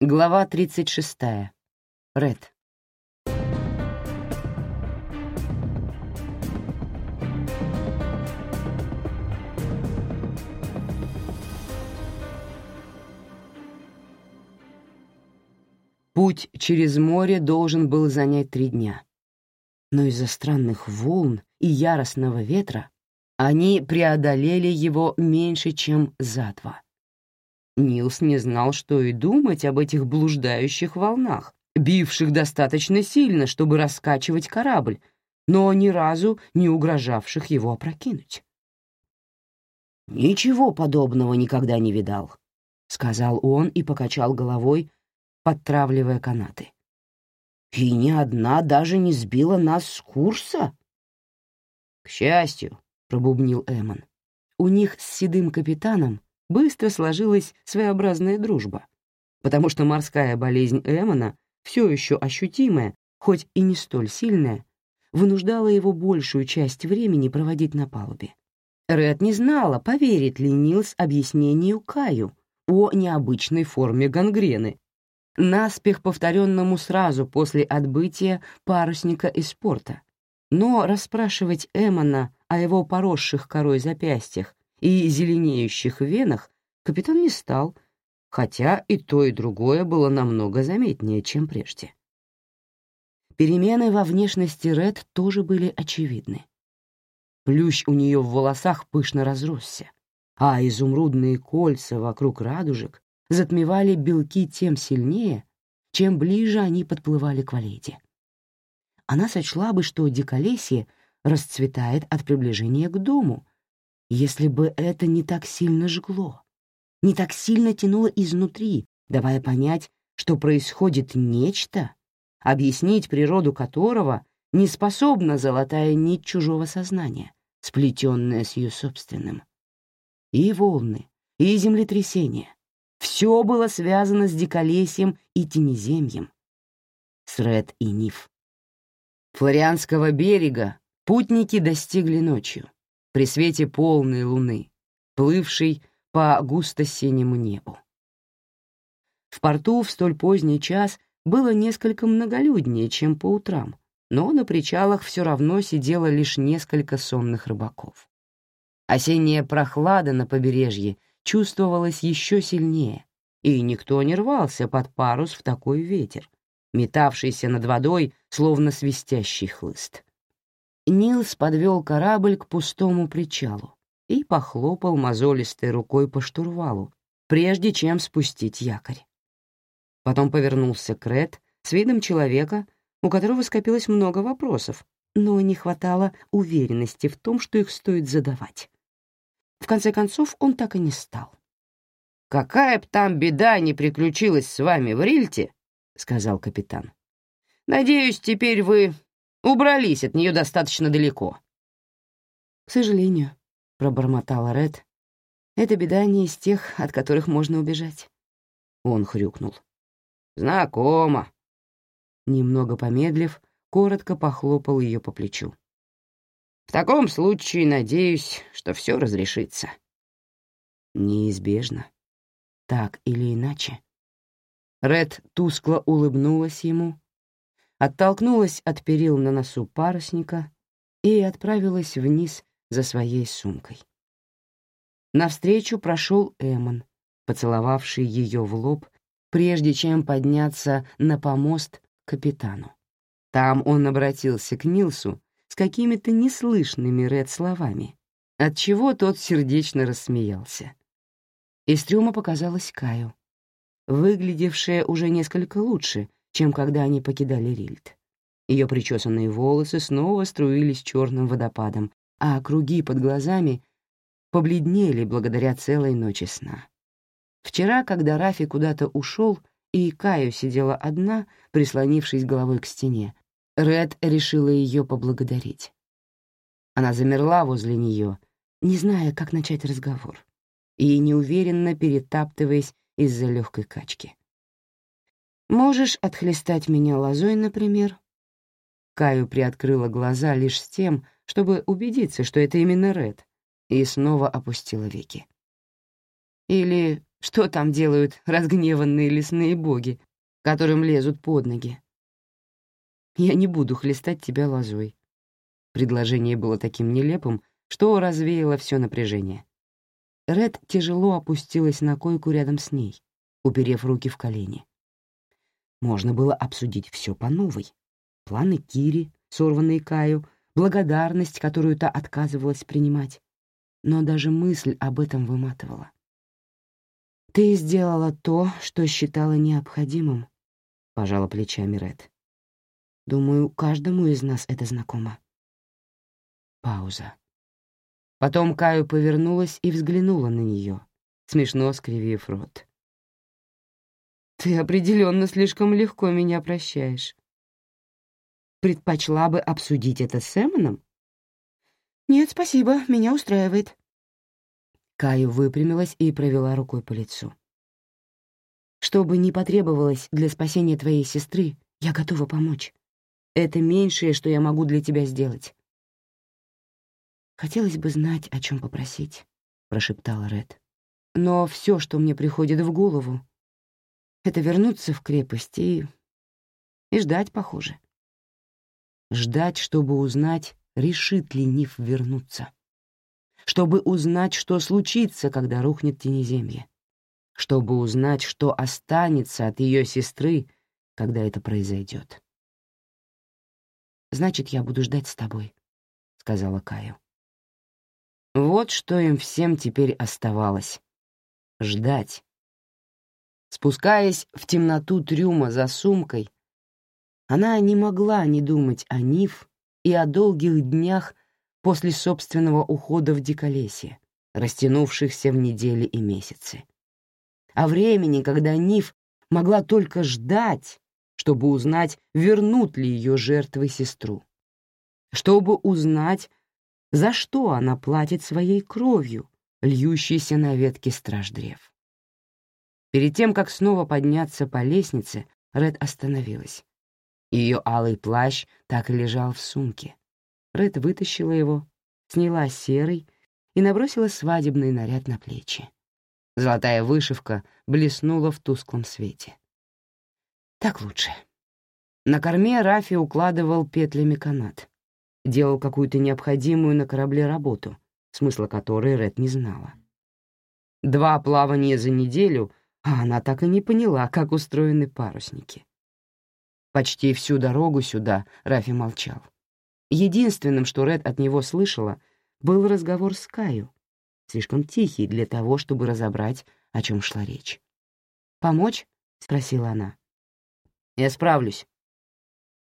Глава 36. Ред. Путь через море должен был занять три дня. Но из-за странных волн и яростного ветра они преодолели его меньше, чем за два. Нилс не знал, что и думать об этих блуждающих волнах, бивших достаточно сильно, чтобы раскачивать корабль, но ни разу не угрожавших его опрокинуть. «Ничего подобного никогда не видал», — сказал он и покачал головой, подтравливая канаты. «И ни одна даже не сбила нас с курса». «К счастью», — пробубнил Эмон, — «у них с седым капитаном быстро сложилась своеобразная дружба, потому что морская болезнь Эмона, все еще ощутимая, хоть и не столь сильная, вынуждала его большую часть времени проводить на палубе. Ред не знала, поверит ли Нилс объяснению Каю о необычной форме гангрены, наспех повторенному сразу после отбытия парусника из порта. Но расспрашивать Эмона о его поросших корой запястьях и зеленеющих венах капитан не стал, хотя и то, и другое было намного заметнее, чем прежде. Перемены во внешности Ред тоже были очевидны. Плющ у нее в волосах пышно разросся, а изумрудные кольца вокруг радужек затмевали белки тем сильнее, чем ближе они подплывали к Валейде. Она сочла бы, что диколесье расцветает от приближения к дому, если бы это не так сильно жгло, не так сильно тянуло изнутри, давая понять, что происходит нечто, объяснить природу которого не способна золотая нить чужого сознания, сплетенная с ее собственным. И волны, и землетрясения — все было связано с диколесьем и тенеземьем, с Ред и Ниф. Флорианского берега путники достигли ночью при свете полной луны, плывшей по густо-синему небу. В порту в столь поздний час было несколько многолюднее, чем по утрам, но на причалах все равно сидело лишь несколько сонных рыбаков. Осенняя прохлада на побережье чувствовалась еще сильнее, и никто не рвался под парус в такой ветер, метавшийся над водой, словно свистящий хлыст. Нилс подвел корабль к пустому причалу и похлопал мозолистой рукой по штурвалу, прежде чем спустить якорь. Потом повернулся к с видом человека, у которого скопилось много вопросов, но не хватало уверенности в том, что их стоит задавать. В конце концов, он так и не стал. «Какая б там беда не приключилась с вами в Рильте», — сказал капитан. «Надеюсь, теперь вы Убрались от нее достаточно далеко. К сожалению, пробормотала Ред. Это беда не из тех, от которых можно убежать. Он хрюкнул. Знакомо. Немного помедлив, коротко похлопал ее по плечу. В таком случае надеюсь, что все разрешится. Неизбежно. Так или иначе. Ред тускло улыбнулась ему, оттолкнулась от перил на носу парусника и отправилась вниз за своей сумкой. Навстречу прошел Эмон, поцеловавший ее в лоб, прежде чем подняться на помост к капитану. Там он обратился к Нилсу с какими-то неслышными Ред словами, отчего тот сердечно рассмеялся. Из трюма показалась Каю, выглядевшая уже несколько лучше, чем когда они покидали Рильд. Ее причесанные волосы снова струились черным водопадом, а круги под глазами побледнели благодаря целой ночи сна. Вчера, когда Рафи куда-то ушел, и Каю сидела одна, прислонившись головой к стене, Ред решила ее поблагодарить. Она замерла возле нее, не зная, как начать разговор, и неуверенно перетаптываясь из-за легкой качки. Можешь отхлестать меня лозой, например?» Каю приоткрыла глаза лишь с тем, чтобы убедиться, что это именно Ред, и снова опустила веки. «Или Что там делают разгневанные лесные боги, которым лезут под ноги? Я не буду хлестать тебя лозой. Предложение было таким нелепым, что развеяло все напряжение. Ред тяжело опустилась на койку рядом с ней, уперев руки в колени. Можно было обсудить все по новой. Планы Кири, сорванные Каю, благодарность, которую та отказывалась принимать. Но даже мысль об этом выматывала. «Ты сделала то, что считала необходимым», — пожала плечами Ред. «Думаю, каждому из нас это знакомо». Пауза. Потом Каю повернулась и взглянула на нее, смешно скривив рот. «Ты определенно слишком легко меня прощаешь. Предпочла бы обсудить это с Эмоном?» «Нет, спасибо, меня устраивает». Каю выпрямилась и провела рукой по лицу. «Что бы ни потребовалось для спасения твоей сестры, я готова помочь. Это меньшее, что я могу для тебя сделать. «Хотелось бы знать, о чем попросить», — прошептала Ред. «Но все, что мне приходит в голову, это вернуться в крепость и... и ждать, похоже. Ждать, чтобы узнать, решит ли Ниф вернуться. Чтобы узнать, что случится, когда рухнет тенеземье. Чтобы узнать, что останется от ее сестры, когда это произойдет. «Значит, я буду ждать с тобой», — сказала Каю. Вот что им всем теперь оставалось — ждать. Спускаясь в темноту трюма за сумкой, она не могла не думать о Ниф и о долгих днях после собственного ухода в диколесье, растянувшихся в недели и месяцы. О времени, когда Ниф могла только ждать, чтобы узнать, вернут ли ее жертвы сестру. Чтобы узнать, за что она платит своей кровью, льющейся на ветке страждрев. Перед тем, как снова подняться по лестнице, Ред остановилась. Ее алый плащ так и лежал в сумке. Ред вытащила его, сняла серый и набросила свадебный наряд на плечи. Золотая вышивка блеснула в тусклом свете. Так лучше. На корме Рафи укладывал петлями канат делал какую-то необходимую на корабле работу, смысла которой Ред не знала. Два плавания за неделю, а она так и не поняла, как устроены парусники. Почти всю дорогу сюда Рафи молчал. Единственным, что Ред от него слышала, был разговор с Каю, слишком тихий для того, чтобы разобрать, о чем шла речь. «Помочь?» — спросила она. «Я справлюсь».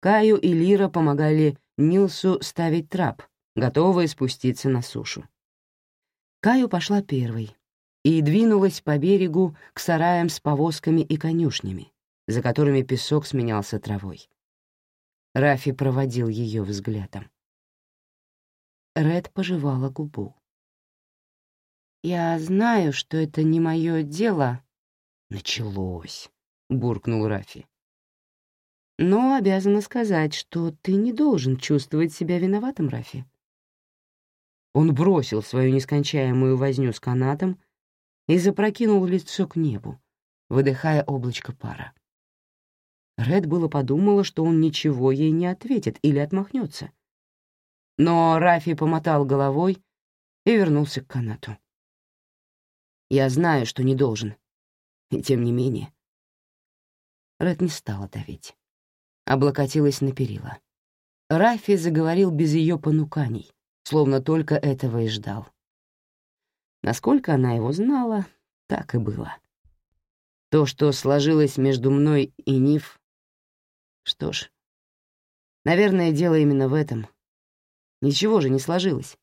Каю и Лира помогали Нилсу ставить трап, готовая спуститься на сушу. Каю пошла первой и двинулась по берегу к сараям с повозками и конюшнями, за которыми песок сменялся травой. Рафи проводил ее взглядом. Ред пожевала губу. «Я знаю, что это не мое дело». «Началось», — буркнул Рафи но обязана сказать, что ты не должен чувствовать себя виноватым, Рафи. Он бросил свою нескончаемую возню с канатом и запрокинул лицо к небу, выдыхая облачко пара. Ред было подумала, что он ничего ей не ответит или отмахнется. Но Рафи помотал головой и вернулся к канату. «Я знаю, что не должен. И тем не менее...» Ред не стала давить облокотилась на перила. Рафи заговорил без ее понуканий, словно только этого и ждал. Насколько она его знала, так и было. То, что сложилось между мной и Ниф... Что ж, наверное, дело именно в этом. Ничего же не сложилось.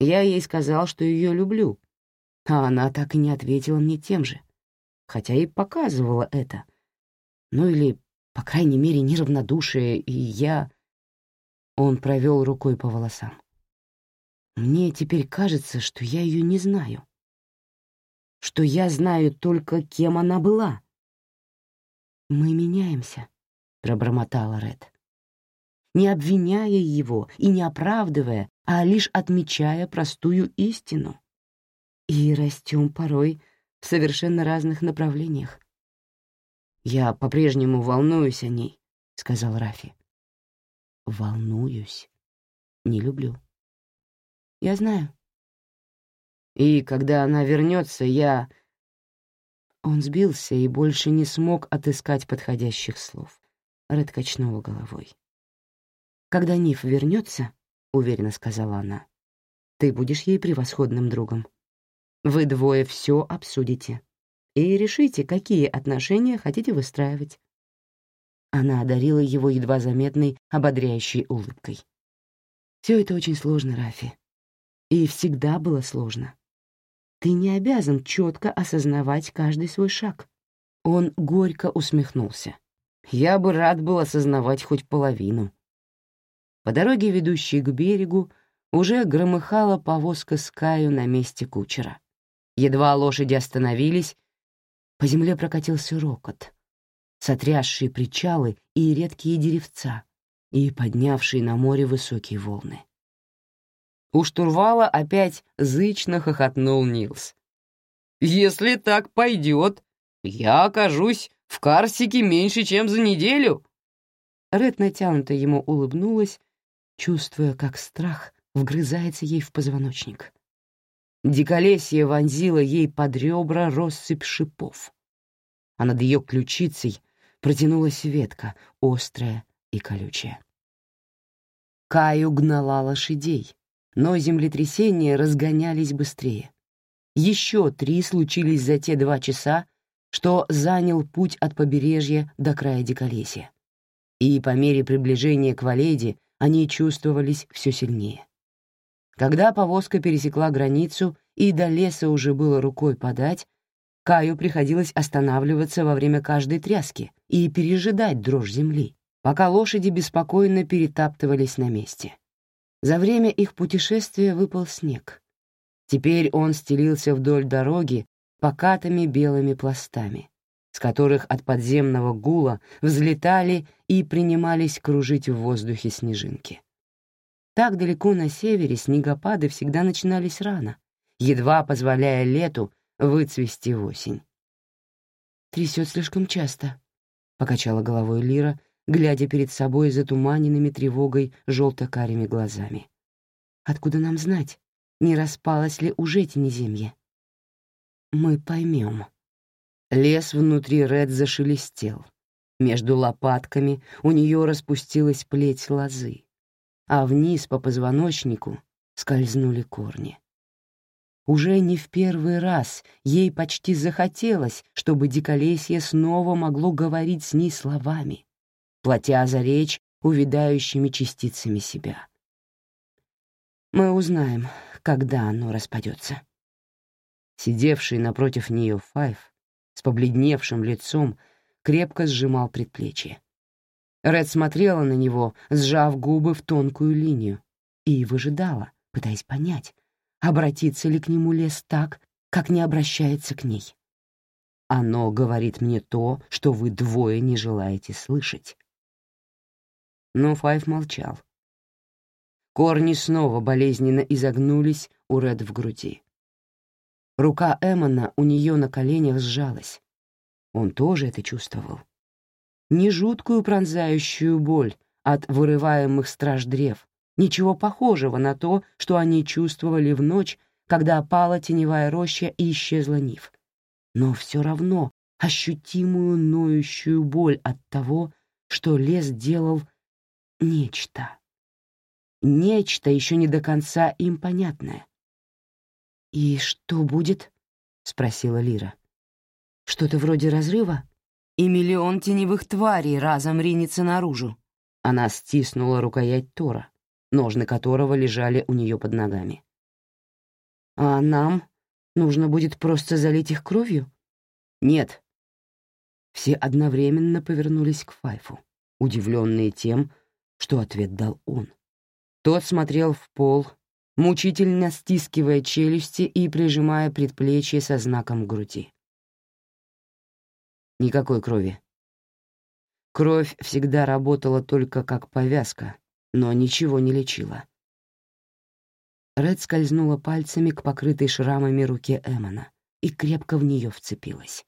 Я ей сказал, что ее люблю, а она так и не ответила мне тем же, хотя и показывала это. Ну или по крайней мере, неравнодушие, и я... Он провел рукой по волосам. Мне теперь кажется, что я ее не знаю. Что я знаю только, кем она была. «Мы меняемся», — пробормотала Ред. Не обвиняя его и не оправдывая, а лишь отмечая простую истину. И растем порой в совершенно разных направлениях. «Я по-прежнему волнуюсь о ней», — сказал Рафи. «Волнуюсь. Не люблю». «Я знаю». «И когда она вернется, я...» Он сбился и больше не смог отыскать подходящих слов. Ред качнула головой. «Когда Ниф вернется, — уверенно сказала она, — ты будешь ей превосходным другом. Вы двое все обсудите и решите, какие отношения хотите выстраивать. Она одарила его едва заметной, ободряющей улыбкой. Все это очень сложно, Рафи. И всегда было сложно. Ты не обязан четко осознавать каждый свой шаг. Он горько усмехнулся. Я бы рад был осознавать хоть половину. По дороге, ведущей к берегу, уже громыхала повозка с Каю на месте кучера. Едва лошади остановились, по земле прокатился рокот, сотрясший причалы и редкие деревца, и поднявшие на море высокие волны. У штурвала опять зычно хохотнул Нилс. «Если так пойдет, я окажусь в Карсике меньше, чем за неделю». Ред натянуто ему улыбнулась, чувствуя, как страх вгрызается ей в позвоночник. Диколесье вонзило ей под ребра россыпь шипов, а над ее ключицей протянулась ветка, острая и колючая. Каю гнала лошадей, но землетрясения разгонялись быстрее. Еще три случились за те два часа, что занял путь от побережья до края Диколесья. И по мере приближения к Валеде они чувствовались все сильнее. Когда повозка пересекла границу и до леса уже было рукой подать, Каю приходилось останавливаться во время каждой тряски и пережидать дрожь земли, пока лошади беспокойно перетаптывались на месте. За время их путешествия выпал снег. Теперь он стелился вдоль дороги покатыми белыми пластами, с которых от подземного гула взлетали и принимались кружить в воздухе снежинки. Так далеко на севере снегопады всегда начинались рано, едва позволяя лету выцвести осень. «Трясет слишком часто», — покачала головой Лира, глядя перед собой затуманенными тревогой желто-карими глазами. «Откуда нам знать, не распалось ли уже тенеземье?» «Мы поймем». Лес внутри Ред зашелестел. Между лопатками у нее распустилась плеть лозы а вниз по позвоночнику скользнули корни. Уже не в первый раз ей почти захотелось, чтобы диколесье снова могло говорить с ней словами, платя за речь увядающими частицами себя. Мы узнаем, когда оно распадется. Сидевший напротив нее Файв с побледневшим лицом крепко сжимал предплечье. Ред смотрела на него, сжав губы в тонкую линию, и выжидала, пытаясь понять, обратится ли к нему лес так, как не обращается к ней. Оно говорит мне то, что вы двое не желаете слышать. Но Файв молчал. Корни снова болезненно изогнулись у Ред в груди. Рука Эммона у нее на коленях сжалась. Он тоже это чувствовал не жуткую пронзающую боль от вырываемых страж древ, ничего похожего на то, что они чувствовали в ночь, когда опала теневая роща и исчезла нив. Но все равно ощутимую ноющую боль от того, что лес делал нечто. Нечто еще не до конца им понятное. «И что будет?» — спросила Лира. «Что-то вроде разрыва?» и миллион теневых тварей разом ринется наружу. Она стиснула рукоять Тора, ножны которого лежали у нее под ногами. «А нам нужно будет просто залить их кровью?» «Нет». Все одновременно повернулись к Файфу, удивленные тем, что ответ дал он. Тот смотрел в пол, мучительно стискивая челюсти и прижимая предплечье со знаком груди. Никакой крови. Кровь всегда работала только как повязка, но ничего не лечила. Ред скользнула пальцами к покрытой шрамами руке Эмона, и крепко в нее вцепилась.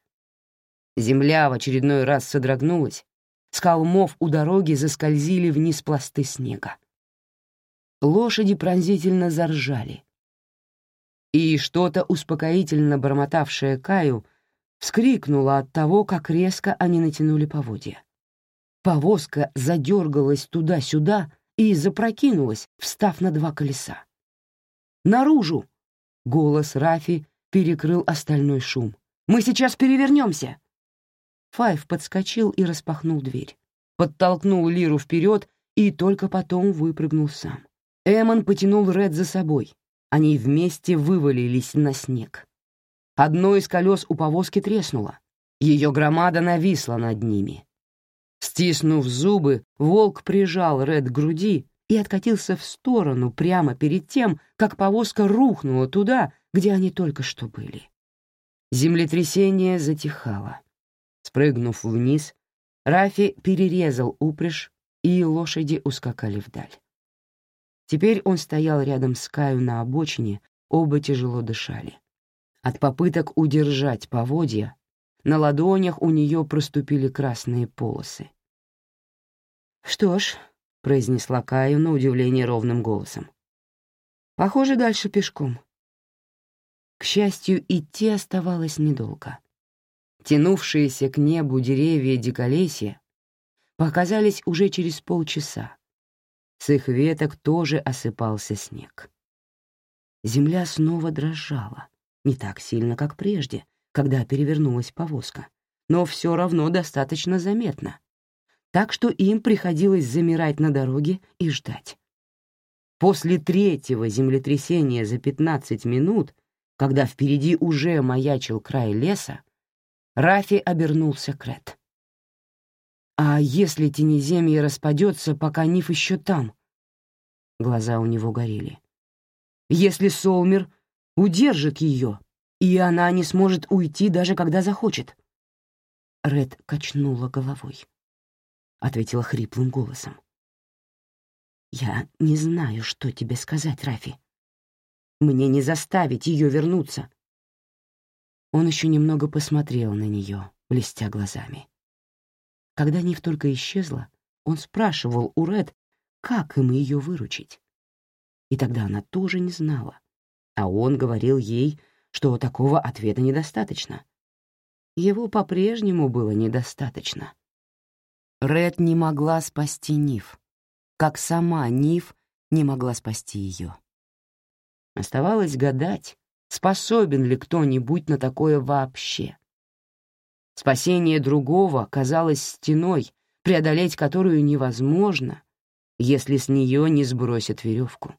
Земля в очередной раз содрогнулась, с холмов у дороги заскользили вниз пласты снега. Лошади пронзительно заржали. И что-то успокоительно бормотавшее Каю вскрикнула от того, как резко они натянули поводья. Повозка задергалась туда-сюда и запрокинулась, встав на два колеса. «Наружу!» — голос Рафи перекрыл остальной шум. «Мы сейчас перевернемся!» Файв подскочил и распахнул дверь. Подтолкнул Лиру вперед и только потом выпрыгнул сам. Эмон потянул Ред за собой. Они вместе вывалились на снег. Одно из колес у повозки треснуло. Ее громада нависла над ними. Стиснув зубы, волк прижал Ред к груди и откатился в сторону прямо перед тем, как повозка рухнула туда, где они только что были. Землетрясение затихало. Спрыгнув вниз, Рафи перерезал упряжь, и лошади ускакали вдаль. Теперь он стоял рядом с Каю на обочине, оба тяжело дышали. От попыток удержать поводья на ладонях у нее проступили красные полосы. «Что ж», — произнесла Каю на удивление ровным голосом, — «похоже, дальше пешком». К счастью, идти оставалось недолго. Тянувшиеся к небу деревья диколесья показались уже через полчаса. С их веток тоже осыпался снег. Земля снова дрожала, не так сильно, как прежде, когда перевернулась повозка, но все равно достаточно заметно, так что им приходилось замирать на дороге и ждать. После третьего землетрясения за 15 минут, когда впереди уже маячил край леса, Рафи обернулся к Ред. «А если тенеземье распадется, пока Ниф еще там?» Глаза у него горели. «Если Солмер удержит ее, и она не сможет уйти, даже когда захочет?» Ред качнула головой. Ответила хриплым голосом. «Я не знаю, что тебе сказать, Рафи. Мне не заставить ее вернуться. Он еще немного посмотрел на нее, блестя глазами. Когда Нив только исчезла, он спрашивал у Ред, как им ее выручить. И тогда она тоже не знала. А он говорил ей, что такого ответа недостаточно. Его по-прежнему было недостаточно. Ред не могла спасти Нив, как сама Нив не могла спасти ее. Оставалось гадать, способен ли кто-нибудь на такое вообще. Спасение другого казалось стеной, преодолеть которую невозможно, если с нее не сбросят веревку.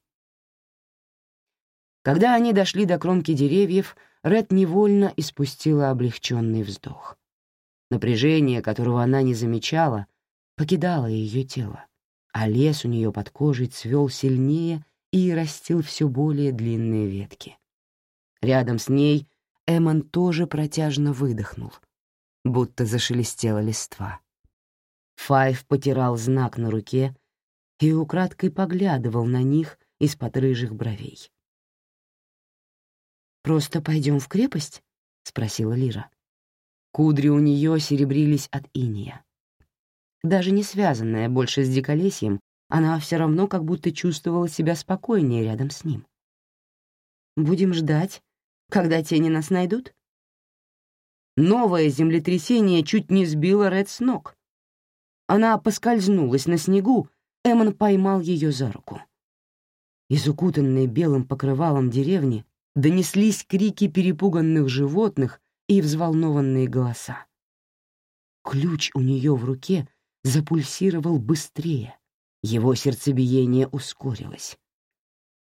Когда они дошли до кромки деревьев, Ред невольно испустила облегченный вздох. Напряжение, которого она не замечала, покидало ее тело, а лес у нее под кожей цвел сильнее и растил все более длинные ветки. Рядом с ней Эмон тоже протяжно выдохнул, будто зашелестела листва. Файв потирал знак на руке и украдкой поглядывал на них из-под рыжих бровей. «Просто пойдем в крепость?» — спросила Лира. Кудри у нее серебрились от иния. Даже не связанная больше с диколесьем, она все равно как будто чувствовала себя спокойнее рядом с ним. «Будем ждать, когда тени нас найдут? Новое землетрясение чуть не сбило Ред с ног. Она поскользнулась на снегу, Эммон поймал ее за руку. Из укутанной белым покрывалом деревни донеслись крики перепуганных животных и взволнованные голоса. Ключ у нее в руке запульсировал быстрее, его сердцебиение ускорилось.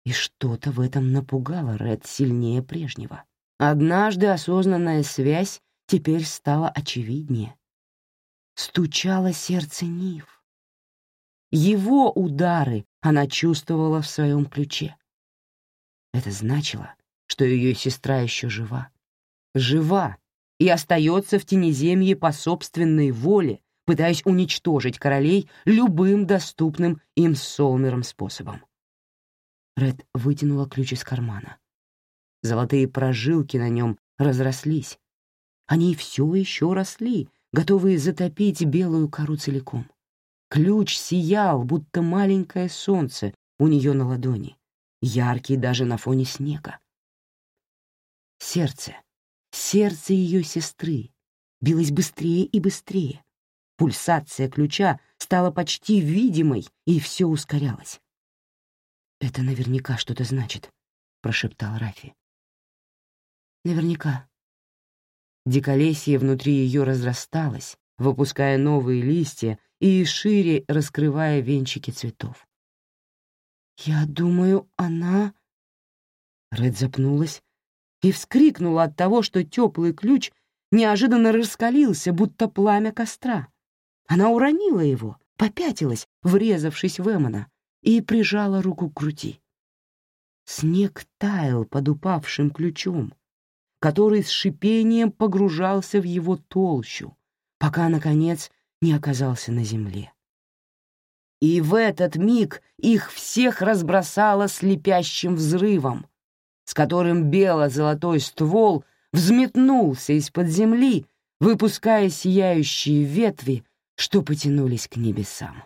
И что-то в этом напугало Ред сильнее прежнего. Однажды осознанная связь теперь стала очевиднее. Стучало сердце Нив. Его удары она чувствовала в своем ключе. Это значило, что ее сестра еще жива. Жива и остается в тенеземье по собственной воле, пытаясь уничтожить королей любым доступным им с Солмером способом. Ред вытянула ключ из кармана. Золотые прожилки на нем разрослись. Они все еще росли, готовые затопить белую кору целиком. Ключ сиял, будто маленькое солнце у нее на ладони, яркий даже на фоне снега. Сердце, сердце ее сестры, билось быстрее и быстрее. Пульсация ключа стала почти видимой, и все ускорялось. «Это наверняка что-то значит», — прошептал Рафи. «Наверняка». Диколесье внутри ее разрасталось, выпуская новые листья и шире раскрывая венчики цветов. «Я думаю, она...» Ред запнулась и вскрикнула от того, что теплый ключ неожиданно раскалился, будто пламя костра. Она уронила его, попятилась, врезавшись в Эмона, и прижала руку к груди. Снег таял под упавшим ключом, который с шипением погружался в его толщу, пока, наконец, не оказался на земле. И в этот миг их всех разбросало слепящим взрывом, с которым бело-золотой ствол взметнулся из-под земли, выпуская сияющие ветви, что потянулись к небесам.